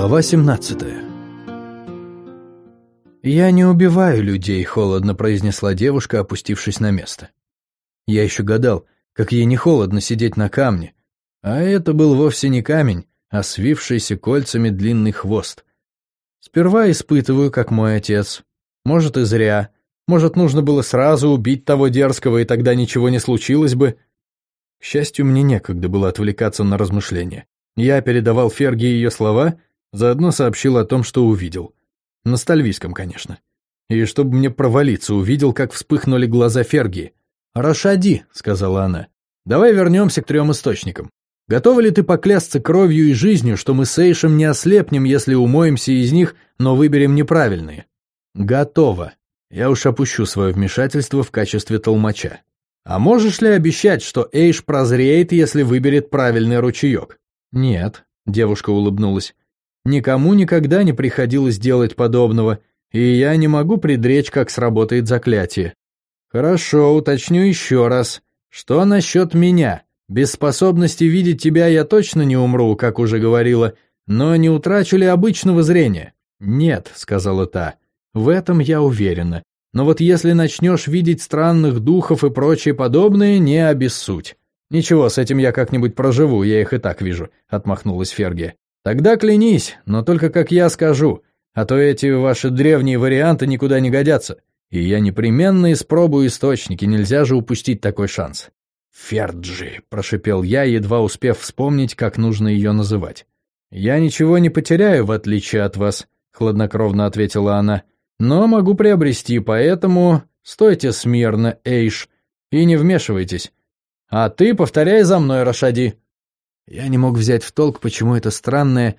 Глава 17 «Я не убиваю людей», — холодно произнесла девушка, опустившись на место. Я еще гадал, как ей не холодно сидеть на камне. А это был вовсе не камень, а свившийся кольцами длинный хвост. Сперва испытываю, как мой отец. Может, и зря. Может, нужно было сразу убить того дерзкого, и тогда ничего не случилось бы. К счастью, мне некогда было отвлекаться на размышления. Я передавал Ферге ее слова — Заодно сообщил о том, что увидел. На стальвийском, конечно. И чтобы мне провалиться, увидел, как вспыхнули глаза Ферги. «Рашади», — сказала она, — «давай вернемся к трем источникам. Готова ли ты поклясться кровью и жизнью, что мы с Эйшем не ослепнем, если умоемся из них, но выберем неправильные?» «Готова. Я уж опущу свое вмешательство в качестве толмача. А можешь ли обещать, что Эйш прозреет, если выберет правильный ручеек?» «Нет», — девушка улыбнулась. Никому никогда не приходилось делать подобного, и я не могу предречь, как сработает заклятие. Хорошо, уточню еще раз. Что насчет меня? Без способности видеть тебя я точно не умру, как уже говорила, но не утрачу ли обычного зрения? Нет, сказала та. В этом я уверена. Но вот если начнешь видеть странных духов и прочее подобное, не обессудь. Ничего, с этим я как-нибудь проживу, я их и так вижу, отмахнулась Фергия. Тогда клянись, но только как я скажу, а то эти ваши древние варианты никуда не годятся. И я непременно испробую источники, нельзя же упустить такой шанс. «Ферджи», — прошипел я, едва успев вспомнить, как нужно ее называть. «Я ничего не потеряю, в отличие от вас», — хладнокровно ответила она. «Но могу приобрести, поэтому стойте смирно, Эйш, и не вмешивайтесь. А ты повторяй за мной, Рашади». Я не мог взять в толк, почему эта странная...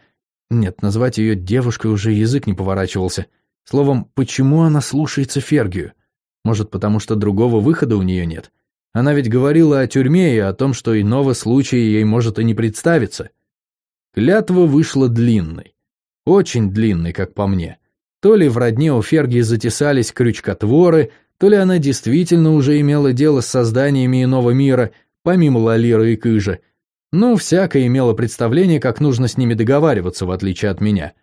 Нет, назвать ее девушкой уже язык не поворачивался. Словом, почему она слушается Фергию? Может, потому что другого выхода у нее нет? Она ведь говорила о тюрьме и о том, что иного случая ей может и не представиться. Клятва вышла длинной. Очень длинной, как по мне. То ли в родне у Фергии затесались крючкотворы, то ли она действительно уже имела дело с созданиями иного мира, помимо Лалира и Кыжа, ну, всякое имело представление, как нужно с ними договариваться, в отличие от меня.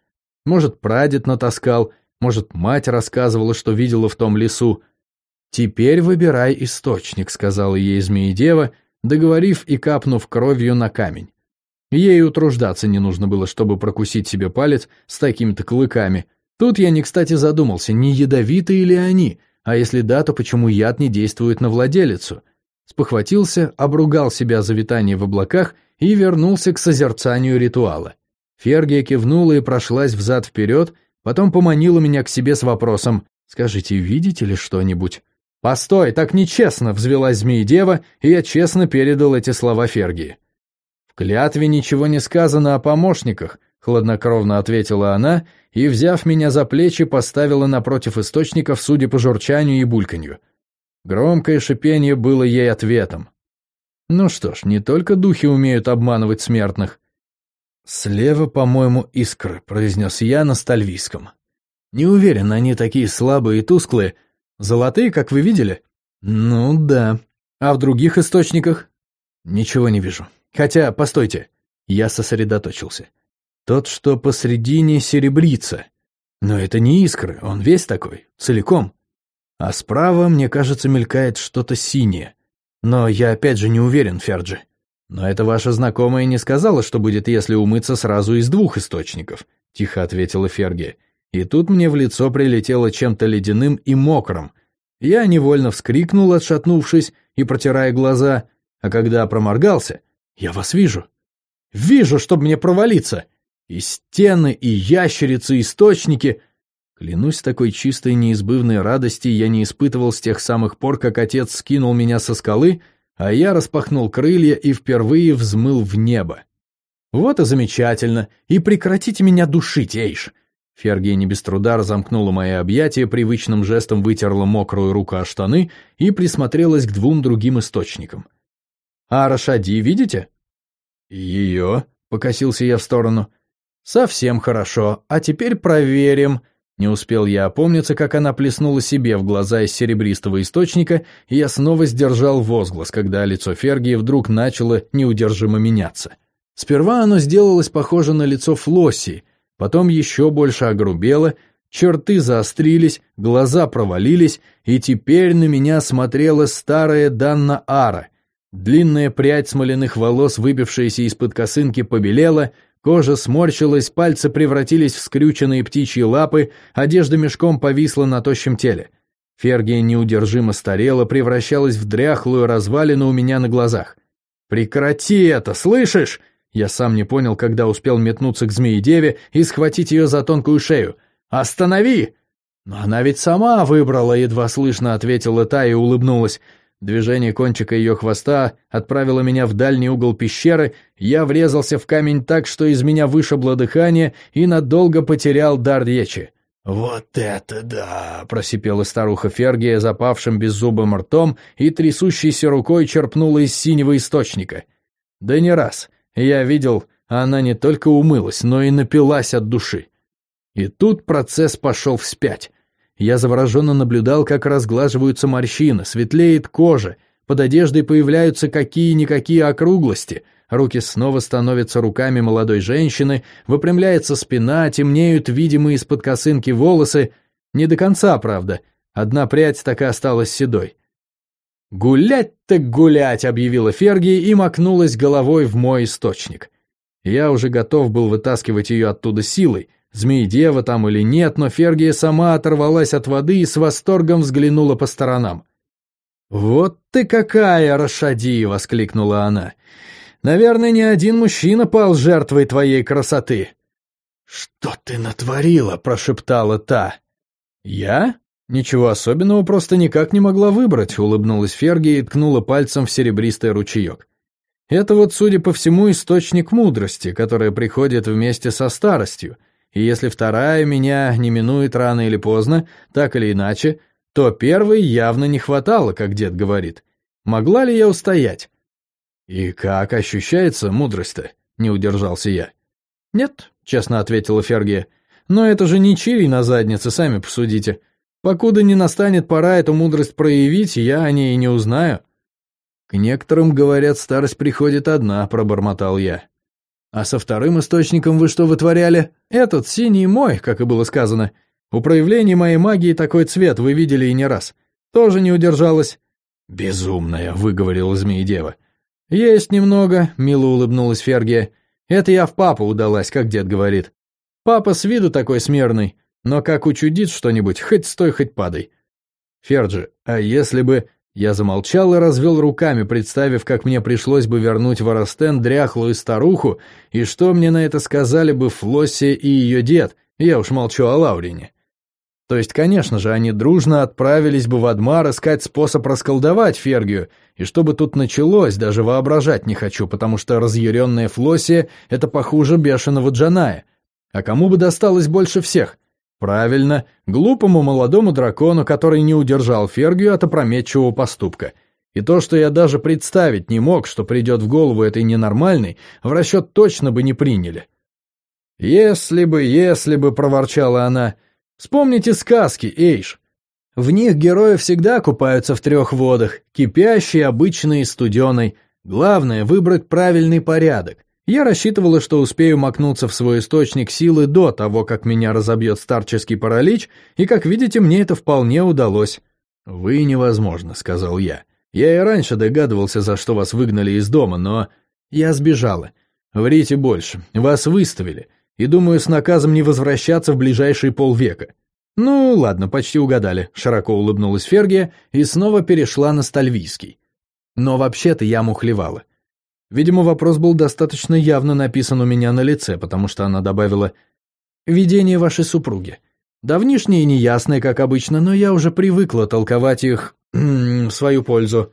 Может, прадед натаскал, может, мать рассказывала, что видела в том лесу. «Теперь выбирай источник», — сказала ей змеедева, договорив и капнув кровью на камень. Ей утруждаться не нужно было, чтобы прокусить себе палец с такими-то клыками. Тут я не кстати задумался, не ядовитые ли они, а если да, то почему яд не действует на владелицу? Спохватился, обругал себя за витание в облаках и вернулся к созерцанию ритуала. Фергия кивнула и прошлась взад-вперед, потом поманила меня к себе с вопросом «Скажите, видите ли что-нибудь?» «Постой, так нечестно!» — взвелась змеи-дева, и я честно передал эти слова Фергии. «В клятве ничего не сказано о помощниках», — хладнокровно ответила она и, взяв меня за плечи, поставила напротив источников, судя по журчанию и бульканью. Громкое шипение было ей ответом. Ну что ж, не только духи умеют обманывать смертных. «Слева, по-моему, искры», — произнес я на стальвийском. «Не уверен, они такие слабые и тусклые. Золотые, как вы видели?» «Ну да. А в других источниках?» «Ничего не вижу. Хотя, постойте». Я сосредоточился. «Тот, что посредине, серебрится. Но это не искры, он весь такой, целиком. А справа, мне кажется, мелькает что-то синее. Но я опять же не уверен, Ферджи. Но это ваша знакомая не сказала, что будет, если умыться сразу из двух источников, тихо ответила Ферги. И тут мне в лицо прилетело чем-то ледяным и мокрым. Я невольно вскрикнул, отшатнувшись и протирая глаза, а когда проморгался, я вас вижу. Вижу, чтобы мне провалиться. И стены, и ящерицы, источники, Клянусь, такой чистой неизбывной радости я не испытывал с тех самых пор, как отец скинул меня со скалы, а я распахнул крылья и впервые взмыл в небо. Вот и замечательно, и прекратите меня душить, Эйш. Фергия не без труда разомкнула мои объятия, привычным жестом вытерла мокрую руку о штаны и присмотрелась к двум другим источникам. «А Рашади видите?» «Ее?» — покосился я в сторону. «Совсем хорошо. А теперь проверим», не успел я опомниться, как она плеснула себе в глаза из серебристого источника, и я снова сдержал возглас, когда лицо Фергии вдруг начало неудержимо меняться. Сперва оно сделалось похоже на лицо Флосси, потом еще больше огрубела, черты заострились, глаза провалились, и теперь на меня смотрела старая Данна Ара. Длинная прядь смоляных волос, выбившаяся из-под косынки, побелела, кожа сморщилась, пальцы превратились в скрюченные птичьи лапы, одежда мешком повисла на тощем теле. Фергия неудержимо старела, превращалась в дряхлую развалину у меня на глазах. «Прекрати это, слышишь?» Я сам не понял, когда успел метнуться к змеи-деве и схватить ее за тонкую шею. «Останови!» «Но она ведь сама выбрала», — едва слышно ответила та и улыбнулась. Движение кончика ее хвоста отправило меня в дальний угол пещеры, я врезался в камень так, что из меня вышибло дыхание и надолго потерял дар речи. «Вот это да!» — просипела старуха Фергия запавшим беззубым ртом и трясущейся рукой черпнула из синего источника. «Да не раз. Я видел, она не только умылась, но и напилась от души. И тут процесс пошел вспять. Я завороженно наблюдал, как разглаживаются морщины, светлеет кожа, под одеждой появляются какие-никакие округлости, руки снова становятся руками молодой женщины, выпрямляется спина, темнеют видимые из-под косынки волосы, не до конца, правда, одна прядь так и осталась седой. «Гулять так гулять!» — объявила Ферги и макнулась головой в мой источник. Я уже готов был вытаскивать ее оттуда силой, змеи-дева там или нет, но Фергия сама оторвалась от воды и с восторгом взглянула по сторонам. «Вот ты какая, Рашади!» — воскликнула она. «Наверное, ни один мужчина пал жертвой твоей красоты». «Что ты натворила?» — прошептала та. «Я?» «Ничего особенного, просто никак не могла выбрать», — улыбнулась Ферги и ткнула пальцем в серебристый ручеек. «Это вот, судя по всему, источник мудрости, которая приходит вместе со старостью, и если вторая меня не минует рано или поздно, так или иначе, то первой явно не хватало, как дед говорит. Могла ли я устоять?» «И как ощущается мудрость-то?» — не удержался я. «Нет», — честно ответила Фергия, — «но это же не чирий на заднице, сами посудите». Покуда не настанет пора эту мудрость проявить, я о ней не узнаю. К некоторым, говорят, старость приходит одна, пробормотал я. А со вторым источником вы что вытворяли? Этот синий мой, как и было сказано. У проявления моей магии такой цвет вы видели и не раз. Тоже не удержалась. Безумная, выговорила змеи-дева. Есть немного, мило улыбнулась Фергия. Это я в папу удалась, как дед говорит. Папа с виду такой смирный, но как учудит что-нибудь, хоть стой, хоть падай. Ферджи, а если бы... Я замолчал и развел руками, представив, как мне пришлось бы вернуть в Оростен дряхлую старуху, и что мне на это сказали бы Флоссе и ее дед, я уж молчу о Лаурине. То есть, конечно же, они дружно отправились бы в Адмар искать способ расколдовать Фергию, и что бы тут началось, даже воображать не хочу, потому что разъяренная Флоссия — это похуже бешеного Джаная. А кому бы досталось больше всех? Правильно, глупому молодому дракону, который не удержал Фергию от опрометчивого поступка. И то, что я даже представить не мог, что придет в голову этой ненормальной, в расчет точно бы не приняли. «Если бы, если бы», — проворчала она, — «вспомните сказки, Эйш. В них герои всегда купаются в трех водах, кипящей, обычной и студеной. Главное — выбрать правильный порядок. Я рассчитывала, что успею макнуться в свой источник силы до того, как меня разобьет старческий паралич, и, как видите, мне это вполне удалось. «Вы невозможно», — сказал я. «Я и раньше догадывался, за что вас выгнали из дома, но...» «Я сбежала. Врите больше. Вас выставили. И, думаю, с наказом не возвращаться в ближайшие полвека». «Ну, ладно, почти угадали», — широко улыбнулась Фергия и снова перешла на стальвийский. «Но вообще-то я мухлевала. Видимо, вопрос был достаточно явно написан у меня на лице, потому что она добавила «Видение вашей супруги. Давнишнее и неясное, как обычно, но я уже привыкла толковать их в свою пользу».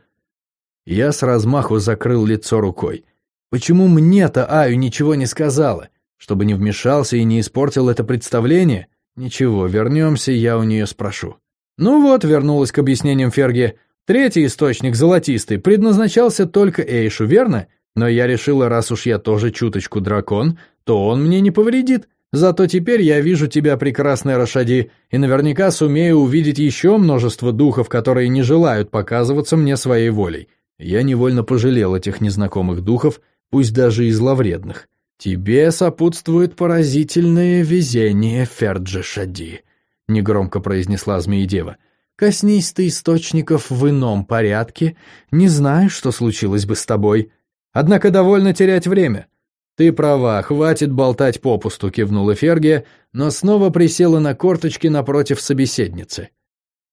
Я с размаху закрыл лицо рукой. Почему мне-то Аю ничего не сказала? Чтобы не вмешался и не испортил это представление? Ничего, вернемся, я у нее спрошу. Ну вот, вернулась к объяснениям Ферги. Третий источник, золотистый, предназначался только Эйшу, верно? Но я решила, раз уж я тоже чуточку дракон, то он мне не повредит. Зато теперь я вижу тебя, прекрасная Рашади, и наверняка сумею увидеть еще множество духов, которые не желают показываться мне своей волей. Я невольно пожалел этих незнакомых духов, пусть даже и зловредных. «Тебе сопутствует поразительное везение, Ферджи Шади», — негромко произнесла Змеедева. «Коснись ты источников в ином порядке, не знаю, что случилось бы с тобой. Однако довольно терять время». «Ты права, хватит болтать попусту», — кивнула Фергия, но снова присела на корточки напротив собеседницы.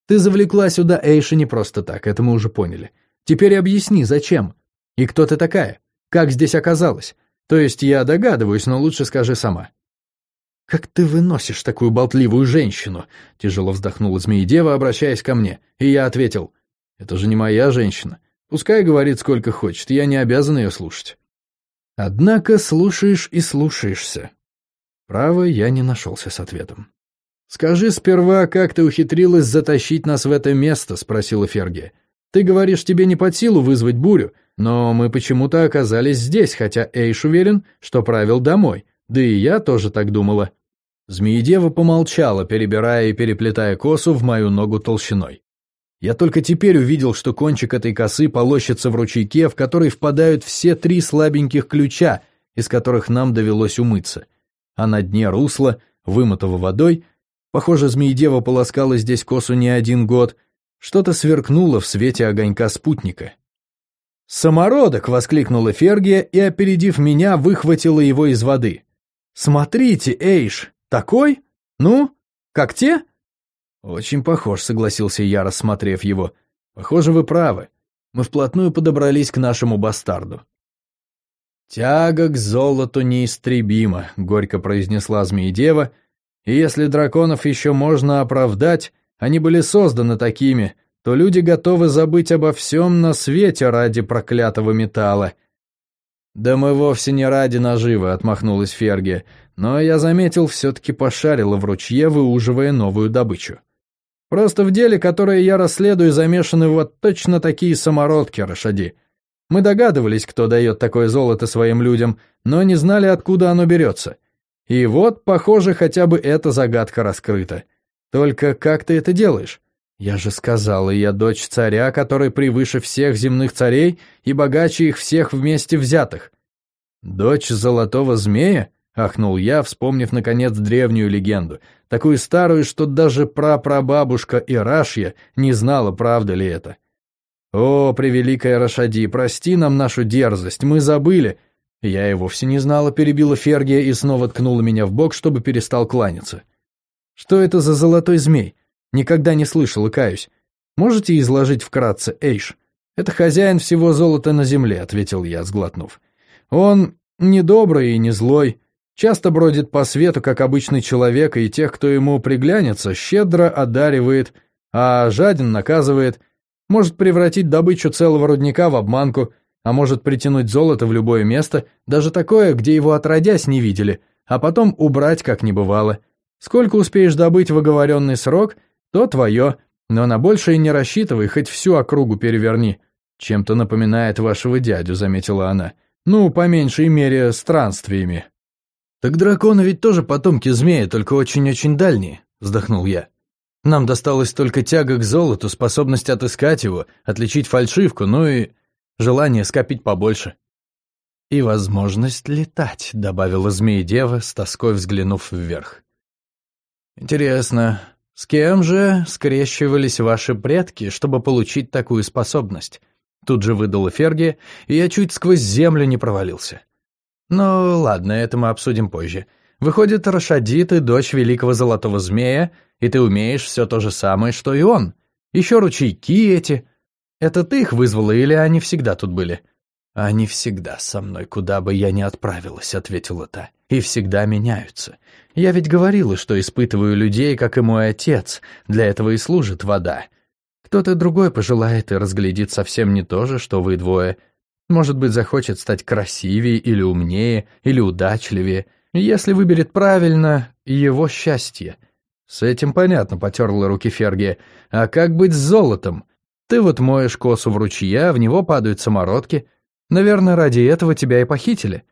«Ты завлекла сюда Эйши не просто так, это мы уже поняли. Теперь объясни, зачем? И кто ты такая? Как здесь оказалась? То есть я догадываюсь, но лучше скажи сама». «Как ты выносишь такую болтливую женщину?» — тяжело вздохнула Змеедева, обращаясь ко мне. И я ответил, «Это же не моя женщина. Пускай говорит сколько хочет, я не обязан ее слушать». Однако слушаешь и слушаешься. Право, я не нашелся с ответом. «Скажи сперва, как ты ухитрилась затащить нас в это место?» — спросила Ферги. «Ты говоришь, тебе не под силу вызвать бурю, но мы почему-то оказались здесь, хотя Эйш уверен, что правил домой. Да и я тоже так думала». Змеедева помолчала, перебирая и переплетая косу в мою ногу толщиной. Я только теперь увидел, что кончик этой косы полощется в ручейке, в который впадают все три слабеньких ключа, из которых нам довелось умыться. А на дне русла, вымытого водой, похоже, змеедева полоскала здесь косу не один год, что-то сверкнуло в свете огонька спутника. «Самородок!» — воскликнула Фергия и, опередив меня, выхватила его из воды. «Смотрите, Эйш, такой? Ну, как те?» «Очень похож», — согласился я, рассмотрев его. «Похоже, вы правы. Мы вплотную подобрались к нашему бастарду». «Тяга к золоту неистребима», — горько произнесла Змеедева, «и если драконов еще можно оправдать, они были созданы такими, то люди готовы забыть обо всем на свете ради проклятого металла». «Да мы вовсе не ради наживы», — отмахнулась Ферги, но я заметил, все-таки пошарила в ручье, выуживая новую добычу. Просто в деле, которое я расследую, замешаны вот точно такие самородки, Рашади. Мы догадывались, кто дает такое золото своим людям, но не знали, откуда оно берется. И вот, похоже, хотя бы эта загадка раскрыта. Только как ты это делаешь? Я же сказала, я дочь царя, который превыше всех земных царей и богаче их всех вместе взятых. Дочь золотого змея? — ахнул я, вспомнив, наконец, древнюю легенду, такую старую, что даже прапрабабушка Ирашья не знала, правда ли это. «О, превеликая Рашади, прости нам нашу дерзость, мы забыли!» Я и вовсе не знала, перебила Фергия и снова ткнула меня в бок, чтобы перестал кланяться. «Что это за золотой змей? Никогда не слышал и каюсь. Можете изложить вкратце, Эйш?» «Это хозяин всего золота на земле», — ответил я, сглотнув. «Он не добрый и не злой, Часто бродит по свету, как обычный человек, и тех, кто ему приглянется, щедро одаривает, а жаден наказывает, может превратить добычу целого рудника в обманку, а может притянуть золото в любое место, даже такое, где его отродясь не видели, а потом убрать, как не бывало. Сколько успеешь добыть в оговоренный срок, то твое, но на большее не рассчитывай, хоть всю округу переверни. Чем-то напоминает вашего дядю, заметила она. Ну, по меньшей мере, странствиями. «Так драконы ведь тоже потомки змея, только очень-очень дальние», — вздохнул я. «Нам досталась только тяга к золоту, способность отыскать его, отличить фальшивку, ну и желание скопить побольше». «И возможность летать», — добавила змея-дева, с тоской взглянув вверх. «Интересно, с кем же скрещивались ваши предки, чтобы получить такую способность?» Тут же выдала Ферги, и я чуть сквозь землю не провалился. Ну, ладно, это мы обсудим позже. Выходит, Рашади, ты дочь великого золотого змея, и ты умеешь все то же самое, что и он. Еще ручейки эти. Это ты их вызвала или они всегда тут были? Они всегда со мной, куда бы я ни отправилась, ответила та. И всегда меняются. Я ведь говорила, что испытываю людей, как и мой отец. Для этого и служит вода. Кто-то другой пожелает и разглядит совсем не то же, что вы двое — может быть, захочет стать красивее или умнее, или удачливее. Если выберет правильно, его счастье. С этим понятно, потерла руки Ферги. А как быть с золотом? Ты вот моешь косу в ручья, в него падают самородки. Наверное, ради этого тебя и похитили.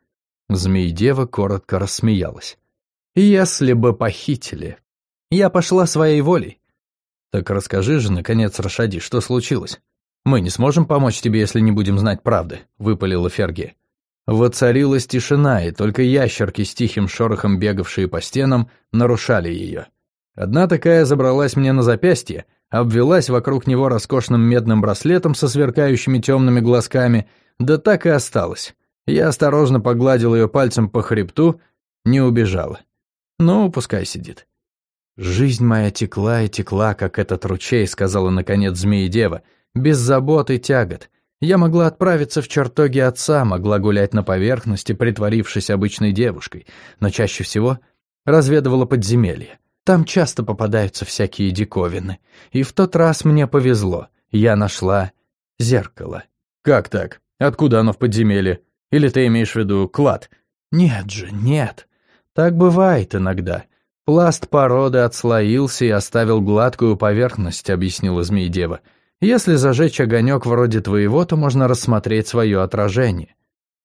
Змеи-дева коротко рассмеялась. «Если бы похитили. Я пошла своей волей». «Так расскажи же, наконец, Рашади, что случилось?» «Мы не сможем помочь тебе, если не будем знать правды», — выпалила Ферги. Воцарилась тишина, и только ящерки с тихим шорохом, бегавшие по стенам, нарушали ее. Одна такая забралась мне на запястье, обвелась вокруг него роскошным медным браслетом со сверкающими темными глазками, да так и осталась. Я осторожно погладил ее пальцем по хребту, не убежала. Ну, пускай сидит. «Жизнь моя текла и текла, как этот ручей», — сказала наконец змеи-дева, — «без забот и тягот. Я могла отправиться в чертоги отца, могла гулять на поверхности, притворившись обычной девушкой, но чаще всего разведывала подземелье. Там часто попадаются всякие диковины. И в тот раз мне повезло. Я нашла зеркало. Как так? Откуда оно в подземелье? Или ты имеешь в виду клад? Нет же, нет. Так бывает иногда. Пласт породы отслоился и оставил гладкую поверхность, объяснила Змеедева. Если зажечь огонек вроде твоего, то можно рассмотреть свое отражение.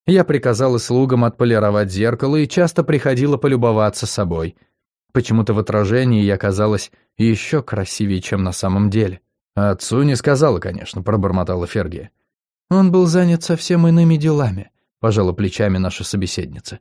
Я приказала слугам отполировать зеркало и часто приходила полюбоваться собой. Почему-то в отражении я казалась еще красивее, чем на самом деле. «Отцу не сказала, конечно», — пробормотала Фергия. «Он был занят совсем иными делами», — пожала плечами наша собеседница.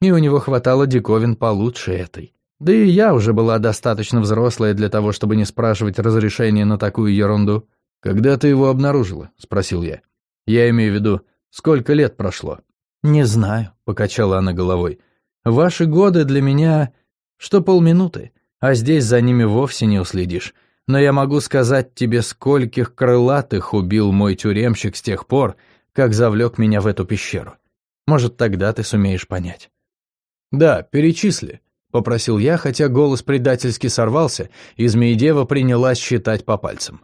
«И у него хватало диковин получше этой. Да и я уже была достаточно взрослая для того, чтобы не спрашивать разрешения на такую ерунду». «Когда ты его обнаружила?» — спросил я. «Я имею в виду, сколько лет прошло?» «Не знаю», — покачала она головой. «Ваши годы для меня что полминуты, а здесь за ними вовсе не уследишь. Но я могу сказать тебе, скольких крылатых убил мой тюремщик с тех пор, как завлек меня в эту пещеру. Может, тогда ты сумеешь понять». «Да, перечисли», — попросил я, хотя голос предательски сорвался, и Змеедева принялась считать по пальцам.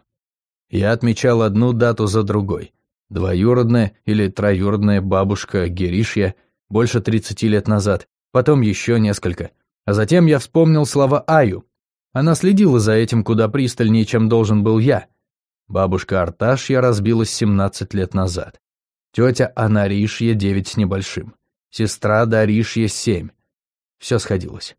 Я отмечал одну дату за другой. Двоюродная или троюродная бабушка Геришья больше тридцати лет назад, потом еще несколько — а затем я вспомнил слова Аю. Она следила за этим куда пристальнее, чем должен был я. Бабушка Арташья разбилась 17 лет назад. Тетя Анаришья 9 с небольшим. Сестра Даришья 7. Все сходилось.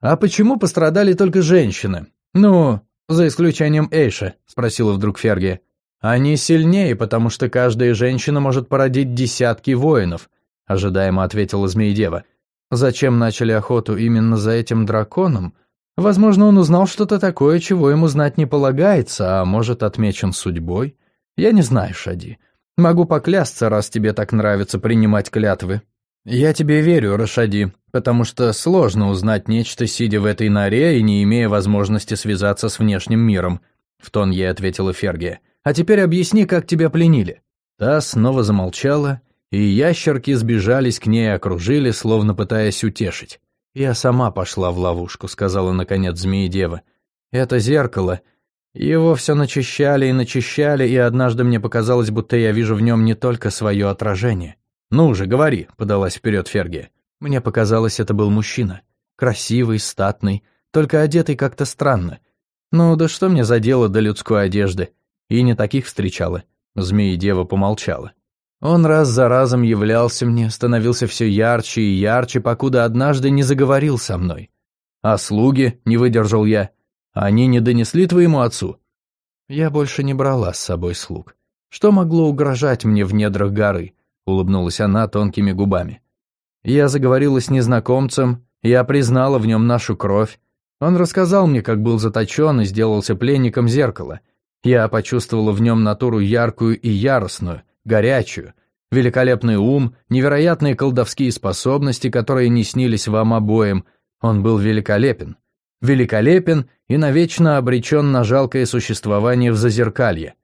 «А почему пострадали только женщины? Ну, за исключением Эйша», — спросила вдруг Ферги. «Они сильнее, потому что каждая женщина может породить десятки воинов», — ожидаемо ответила Змеедева. Зачем начали охоту именно за этим драконом? Возможно, он узнал что-то такое, чего ему знать не полагается, а может, отмечен судьбой? Я не знаю, Шади. Могу поклясться, раз тебе так нравится принимать клятвы. Я тебе верю, Рашади, потому что сложно узнать нечто, сидя в этой норе и не имея возможности связаться с внешним миром, в тон ей ответила Фергия. А теперь объясни, как тебя пленили. Та снова замолчала, и ящерки сбежались к ней и окружили, словно пытаясь утешить. «Я сама пошла в ловушку», — сказала наконец змеи-дева. «Это зеркало. Его все начищали и начищали, и однажды мне показалось, будто я вижу в нем не только свое отражение». «Ну же, говори», — подалась вперед Фергия. Мне показалось, это был мужчина. Красивый, статный, только одетый как-то странно. Ну да что мне за дело до людской одежды? И не таких встречала. Змеи-дева помолчала. Он раз за разом являлся мне, становился все ярче и ярче, покуда однажды не заговорил со мной. А слуги, не выдержал я, они не донесли твоему отцу? Я больше не брала с собой слуг. Что могло угрожать мне в недрах горы? Улыбнулась она тонкими губами. Я заговорила с незнакомцем, я признала в нем нашу кровь. Он рассказал мне, как был заточен и сделался пленником зеркала. Я почувствовала в нем натуру яркую и яростную, горячую, великолепный ум, невероятные колдовские способности, которые не снились вам обоим. Он был великолепен. Великолепен и навечно обречен на жалкое существование в зазеркалье.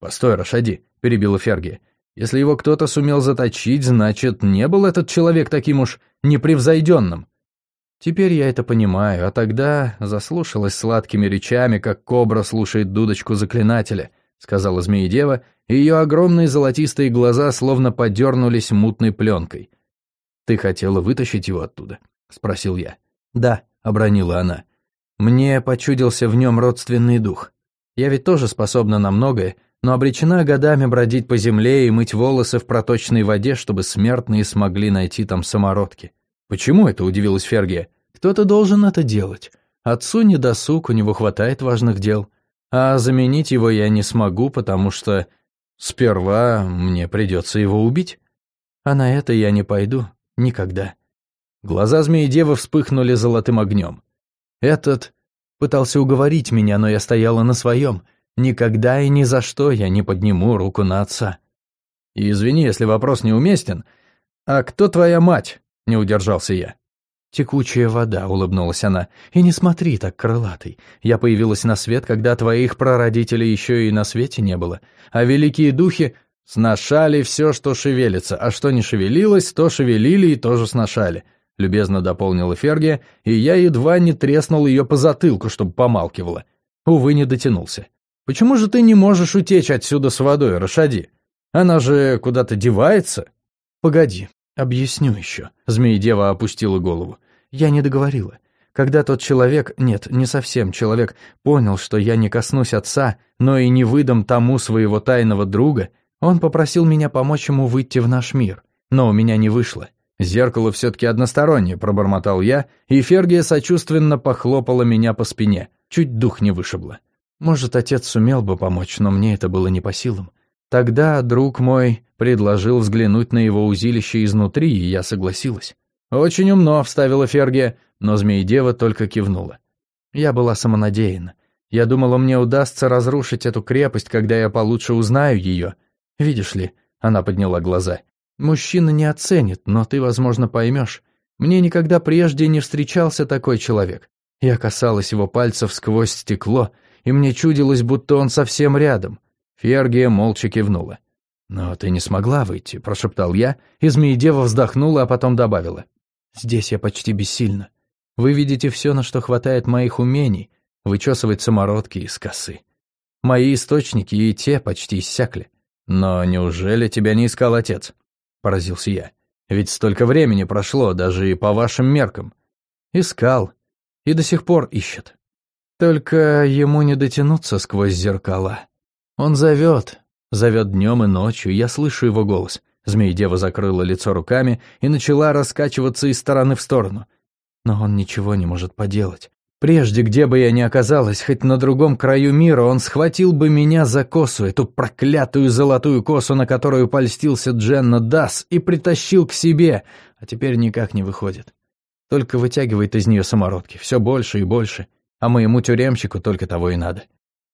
«Постой, Рашади», — перебила Ферги. «Если его кто-то сумел заточить, значит, не был этот человек таким уж непревзойденным». Теперь я это понимаю, а тогда заслушалась сладкими речами, как кобра слушает дудочку заклинателя, сказала змеедева и ее огромные золотистые глаза словно подернулись мутной пленкой. «Ты хотела вытащить его оттуда?» — спросил я. «Да», — обронила она. «Мне почудился в нем родственный дух. Я ведь тоже способна на многое, но обречена годами бродить по земле и мыть волосы в проточной воде, чтобы смертные смогли найти там самородки». «Почему это?» — удивилась Фергия. «Кто-то должен это делать. Отцу не досуг, у него хватает важных дел. А заменить его я не смогу, потому что Сперва мне придется его убить. А на это я не пойду. Никогда. Глаза змеи-девы вспыхнули золотым огнем. Этот пытался уговорить меня, но я стояла на своем. Никогда и ни за что я не подниму руку на отца. И извини, если вопрос неуместен. А кто твоя мать? Не удержался я. «Текучая вода», — улыбнулась она. «И не смотри так, крылатый. Я появилась на свет, когда твоих прародителей еще и на свете не было. А великие духи сношали все, что шевелится, а что не шевелилось, то шевелили и тоже сношали», — любезно дополнила Фергия, и я едва не треснул ее по затылку, чтобы помалкивала. Увы, не дотянулся. «Почему же ты не можешь утечь отсюда с водой, Рашади? Она же куда-то девается?» «Погоди, «Объясню еще», — змеи-дева опустила голову. «Я не договорила. Когда тот человек, нет, не совсем человек, понял, что я не коснусь отца, но и не выдам тому своего тайного друга, он попросил меня помочь ему выйти в наш мир. Но у меня не вышло. Зеркало все-таки одностороннее, пробормотал я, и Фергия сочувственно похлопала меня по спине, чуть дух не вышибло. Может, отец сумел бы помочь, но мне это было не по силам. Тогда друг мой предложил взглянуть на его узилище изнутри, и я согласилась. «Очень умно», — вставила Фергия, но Змеидева только кивнула. Я была самонадеянна. Я думала, мне удастся разрушить эту крепость, когда я получше узнаю ее. Видишь ли, она подняла глаза. Мужчина не оценит, но ты, возможно, поймешь. Мне никогда прежде не встречался такой человек. Я касалась его пальцев сквозь стекло, и мне чудилось, будто он совсем рядом. Фергия молча кивнула. «Но ты не смогла выйти», — прошептал я, и Змеедева вздохнула, а потом добавила. «Здесь я почти бессильна. Вы видите все, на что хватает моих умений, вычесывать самородки из косы. Мои источники и те почти иссякли. Но неужели тебя не искал отец?» — поразился я. «Ведь столько времени прошло, даже и по вашим меркам. Искал. И до сих пор ищет. Только ему не дотянуться сквозь зеркала». Он зовет, зовет днем и ночью, я слышу его голос. Змея-дева закрыла лицо руками и начала раскачиваться из стороны в сторону. Но он ничего не может поделать. Прежде, где бы я ни оказалась, хоть на другом краю мира, он схватил бы меня за косу, эту проклятую золотую косу, на которую польстился Дженна Дас, и притащил к себе, а теперь никак не выходит. Только вытягивает из нее самородки, все больше и больше, а моему тюремщику только того и надо.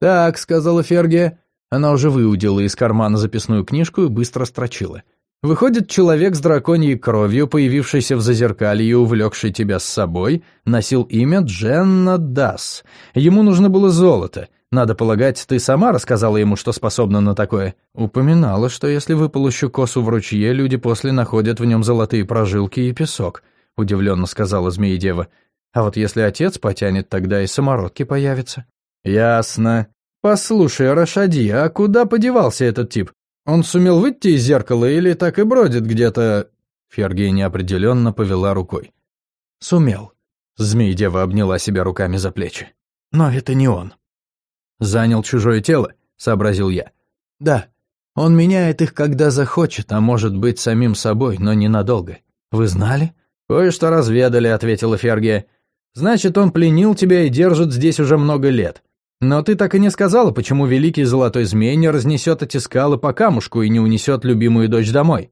«Так», — сказала Фергия, она уже выудила из кармана записную книжку и быстро строчила. «Выходит, человек с драконьей кровью, появившийся в зазеркалье и увлекший тебя с собой, носил имя Дженна Дас. Ему нужно было золото. Надо полагать, ты сама рассказала ему, что способна на такое. Упоминала, что если выполощу косу в ручье, люди после находят в нем золотые прожилки и песок», — удивленно сказала змеи-дева. «А вот если отец потянет, тогда и самородки появятся». «Ясно», «Послушай, Рашади, а куда подевался этот тип? Он сумел выйти из зеркала или так и бродит где-то...» Фергия неопределенно повела рукой. «Сумел». Змей-дева обняла себя руками за плечи. «Но это не он». «Занял чужое тело», — сообразил я. «Да, он меняет их, когда захочет, а может быть самим собой, но ненадолго. Вы знали?» «Кое-что разведали», — ответила Фергия. «Значит, он пленил тебя и держит здесь уже много лет. Но ты так и не сказала, почему великий золотой змей не разнесет эти скалы по камушку и не унесет любимую дочь домой.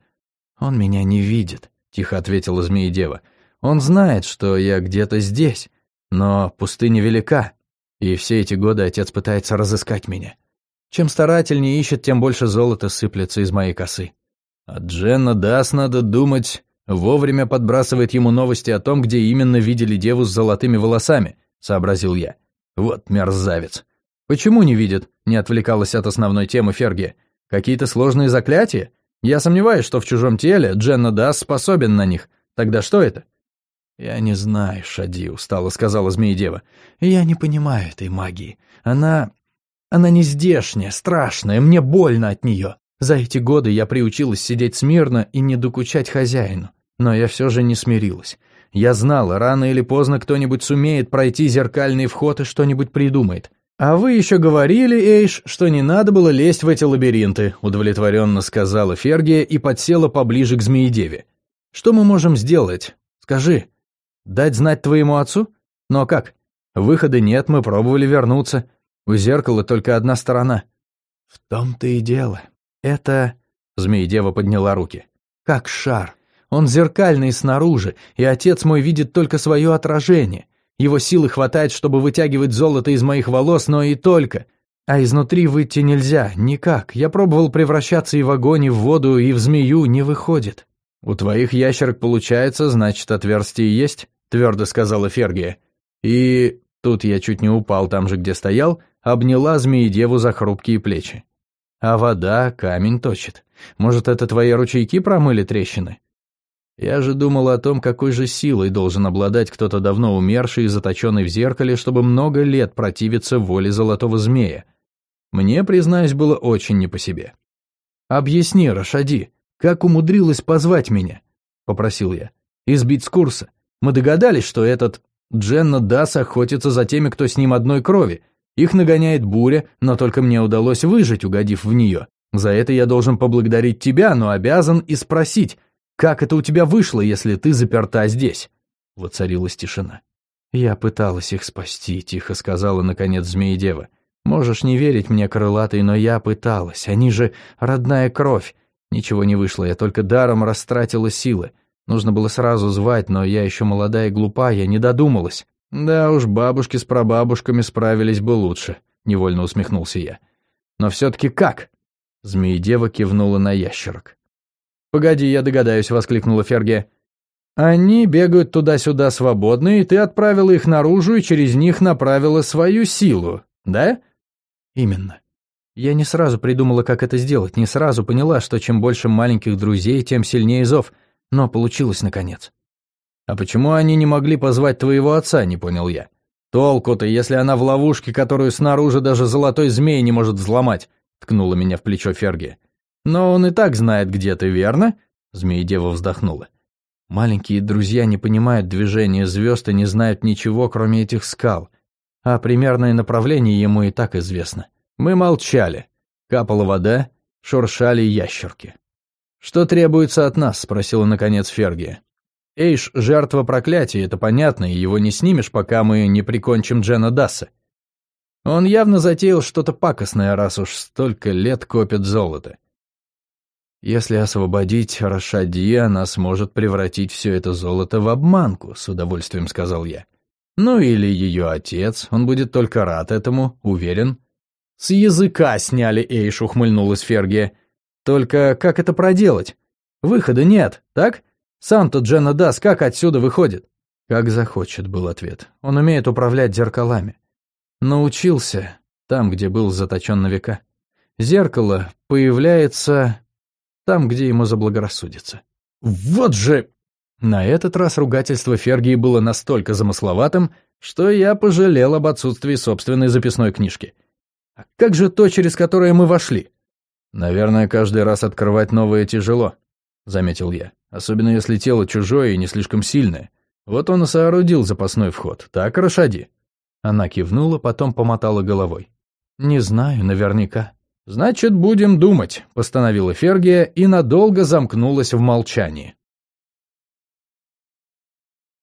Он меня не видит, тихо ответила змеи-дева. Он знает, что я где-то здесь, но пустыня велика, и все эти годы отец пытается разыскать меня. Чем старательнее ищет, тем больше золота сыплется из моей косы. А Дженна Дас, надо думать, вовремя подбрасывает ему новости о том, где именно видели деву с золотыми волосами, сообразил я. Вот мерзавец. Почему не видит? Не отвлекалась от основной темы Ферги. Какие-то сложные заклятия? Я сомневаюсь, что в чужом теле Дженна Дас способен на них. Тогда что это? «Я не знаю, Шади», — устало сказала Змеедева. «Я не понимаю этой магии. Она... она не здешняя, страшная, мне больно от нее. За эти годы я приучилась сидеть смирно и не докучать хозяину. Но я все же не смирилась. Я знала, рано или поздно кто-нибудь сумеет пройти зеркальный вход и что-нибудь придумает. «А вы еще говорили, Эйш, что не надо было лезть в эти лабиринты», удовлетворенно сказала Фергия и подсела поближе к Змеедеве. «Что мы можем сделать? Скажи. Дать знать твоему отцу? Но как? Выхода нет, мы пробовали вернуться. У зеркала только одна сторона». «В том-то и дело. Это...» Змеедева подняла руки. как шар. Он зеркальный снаружи, и отец мой видит только свое отражение. Его силы хватает, чтобы вытягивать золото из моих волос, но и только. А изнутри выйти нельзя, никак. Я пробовал превращаться и в огонь, и в воду, и в змею, не выходит. «У твоих ящерок получается, значит, отверстие есть?» — твердо сказала Фергия. И тут я чуть не упал там же, где стоял, обняла змеи-деву за хрупкие плечи. А вода камень точит. Может, это твои ручейки промыли трещины? Я же думал о том, какой же силой должен обладать кто-то давно умерший и заточенный в зеркале, чтобы много лет противиться воле золотого змея. Мне, признаюсь, было очень не по себе. «Объясни, Рашади, как умудрилась позвать меня?» — попросил я. «Избить с курса. Мы догадались, что этот Дженна Дас охотится за теми, кто с ним одной крови. Их нагоняет буря, но только мне удалось выжить, угодив в нее. За это я должен поблагодарить тебя, но обязан и спросить, как это у тебя вышло, если ты заперта здесь?» Воцарилась тишина. «Я пыталась их спасти», — тихо сказала, наконец, Змеедева. «Можешь не верить мне, крылатый, но я пыталась. Они же родная кровь. Ничего не вышло, я только даром растратила силы. Нужно было сразу звать, но я еще молодая и глупа, я не додумалась. Да уж, бабушки с прабабушками справились бы лучше, невольно усмехнулся я. Но все-таки как? Змеедева кивнула на ящерок. «Погоди, я догадаюсь», — воскликнула Ферге. «Они бегают туда-сюда свободно, и ты отправила их наружу и через них направила свою силу, да?» «Именно. Я не сразу придумала, как это сделать, не сразу поняла, что чем больше маленьких друзей, тем сильнее зов, но получилось наконец». «А почему они не могли позвать твоего отца?» — не понял я. «Толку-то, если она в ловушке, которую снаружи даже золотой змей не может взломать», — ткнула меня в плечо Ферги. «Но он и так знает, где ты, верно?» Змеедева вздохнула. «Маленькие друзья не понимают движения звезд и не знают ничего, кроме этих скал. А примерное направление ему и так известно. Мы молчали. Капала вода, шуршали ящерки. «Что требуется от нас?» — спросила наконец Фергия. «Эйш — жертва проклятия, это понятно, и его не снимешь, пока мы не прикончим Джена Дасса. Он явно затеял что-то пакостное, раз уж столько лет копит золото. Если освободить Рашади, она сможет превратить все это золото в обманку, с удовольствием сказал я. Ну или ее отец, он будет только рад этому, уверен. С языка сняли Эйш, ухмыльнулась Фергия. Только как это проделать? Выхода нет, так? Сам-то Дас как отсюда выходит? Как захочет, был ответ. Он умеет управлять зеркалами. Научился там, где был заточен на века. Зеркало появляется там, где ему заблагорассудится. «Вот же!» На этот раз ругательство Фергии было настолько замысловатым, что я пожалел об отсутствии собственной записной книжки. А как же то, через которое мы вошли? Наверное, каждый раз открывать новое тяжело, заметил я, особенно если тело чужое и не слишком сильное. Вот он и соорудил запасной вход. Так, Рашади? Она кивнула, потом помотала головой. Не знаю, наверняка. «Значит, будем думать», — постановила Фергия и надолго замкнулась в молчании.